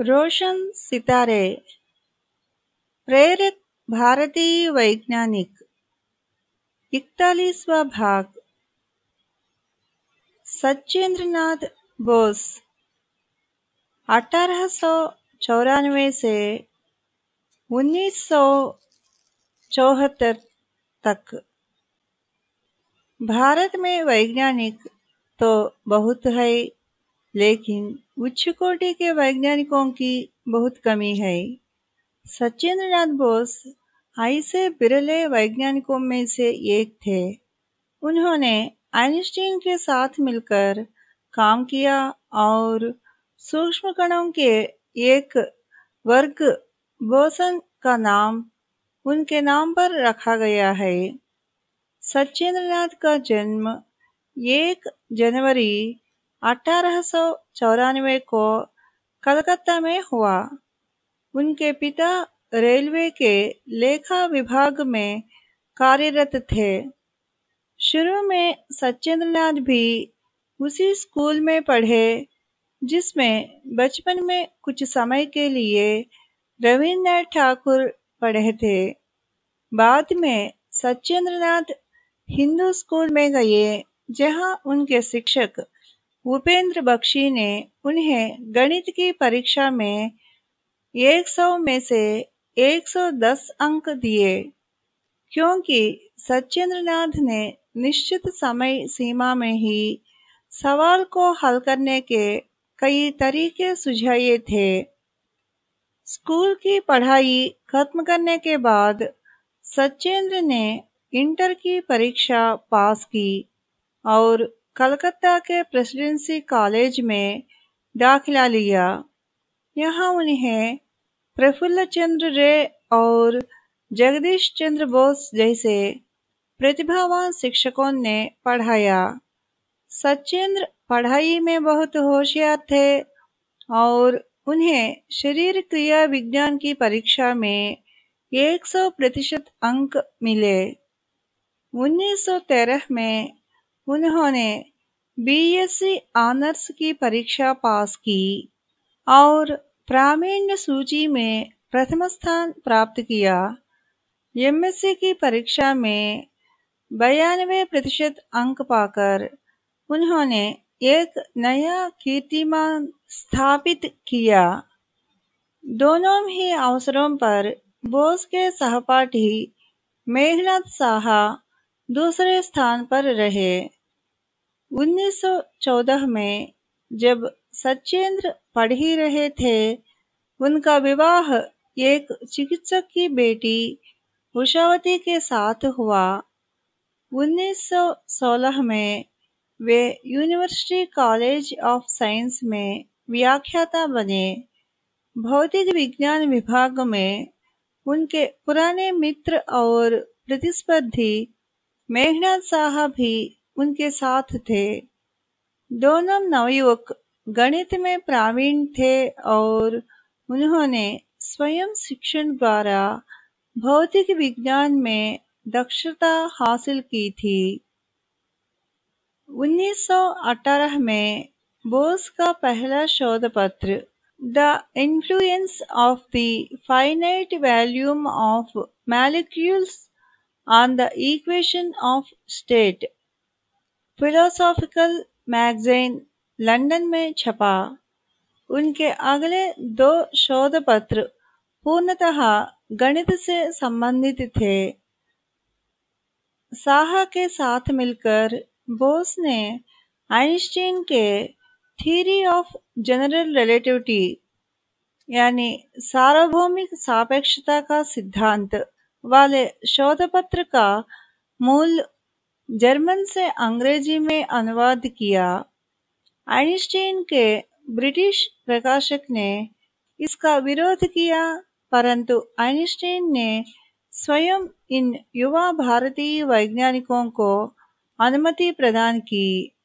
रोशन सितारे प्रेरक भारतीय वैज्ञानिक, इकतालीसवा भाग। सचिंद्रनाथ बोस, अठारह सौ चौरानवे से उन्नीस सौ चौहत्तर तक। भारत में वैज्ञानिक तो बहुत है लेकिन उच्च कोटि के वैज्ञानिकों की बहुत कमी है। सचिंद्रनाथ बोस ऐसे बिरले वैज्ञानिकों में से एक थे। उन्होंने आइंस्टीन के साथ मिलकर काम किया और सूक्ष्म कणों के एक वर्ग बोसन का नाम उनके नाम पर रखा गया है। सचिंद्रनाथ का जन्म एक जनवरी अठारह सौ चौरानवे को कलकत्ता में हुआ। उनके पिता रेलवे के लेखा विभाग में कार्यरत थे। शुरू में सत्येंद्रनाथ भी उसी स्कूल में पढ़े, जिसमें बचपन में कुछ समय के लिए रविन्द्रनाथ ठाकुर पढ़े थे। बाद में सत्येंद्रनाथ हिंदू स्कूल में गए, जहाँ उनके शिक्षक भूपेंद्र बख्शी ने उन्हें गणित की परीक्षा में 100 में से 110 अंक दिए, क्योंकि सत्येंद्रनाथ ने निश्चित समय सीमा में ही सवाल को हल करने के कई तरीके सुझाए थे। स्कूल की पढ़ाई खत्म करने के बाद सचेंद्र ने इंटर की परीक्षा पास की और कलकत्ता के प्रेसिडेंसी कॉलेज में दाखिला लिया। यहाँ उन्हें प्रफुल्ल चंद्र रे और जगदीश चंद्र बोस जैसे प्रतिभावान शिक्षकों ने पढ़ाया। सचिंद्र पढ़ाई में बहुत होशियार थे और उन्हें शरीर क्रिया विज्ञान की परीक्षा में 100 प्रतिशत अंक मिले। 1913 में उन्होंने बीएससी ऑनर्स की परीक्षा पास की और प्रावीण्य सूची में प्रथम स्थान प्राप्त किया। एमएससी की परीक्षा में बयानवे प्रतिशत अंक पाकर उन्होंने एक नया कीर्तिमान स्थापित किया। दोनों ही अवसरों पर बोस के सहपाठी मेघनाथ साहा दूसरे स्थान पर रहे। 1914 में जब सचेंद्र पढ़ ही रहे थे, उनका विवाह एक चिकित्सक की बेटी उषावती के साथ हुआ। 1916 में वे यूनिवर्सिटी कॉलेज ऑफ़ साइंस में व्याख्याता बने। भौतिक विज्ञान विभाग में उनके पुराने मित्र और प्रतिस्पर्धी मेघनाथ साहब भी उनके साथ थे। दोनों नवयुवक गणित में प्रावीण थे और उन्होंने स्वयं शिक्षण द्वारा भौतिक विज्ञान में दक्षता हासिल की थी। 1918 में बोस का पहला शोध पत्र the influence of the finite volume of molecules on the equation of state Philosophical Magazine London में छपा। उनके अगले दो शोध पत्र पूर्णतः गणित से संबंधित थे। साहा के साथ मिलकर बोस ने आइंस्टीन के थ्योरी ऑफ़ जनरल रिलेटिविटी, यानी सार्वभौमिक सापेक्षता का सिद्धांत वाले शोध पत्र का मूल जर्मन से अंग्रेज़ी में अनुवाद किया। आइंस्टीन के ब्रिटिश प्रकाशक ने इसका विरोध किया, परंतु आइंस्टीन ने स्वयं इन युवा भारतीय वैज्ञानिकों को अनुमति प्रदान की।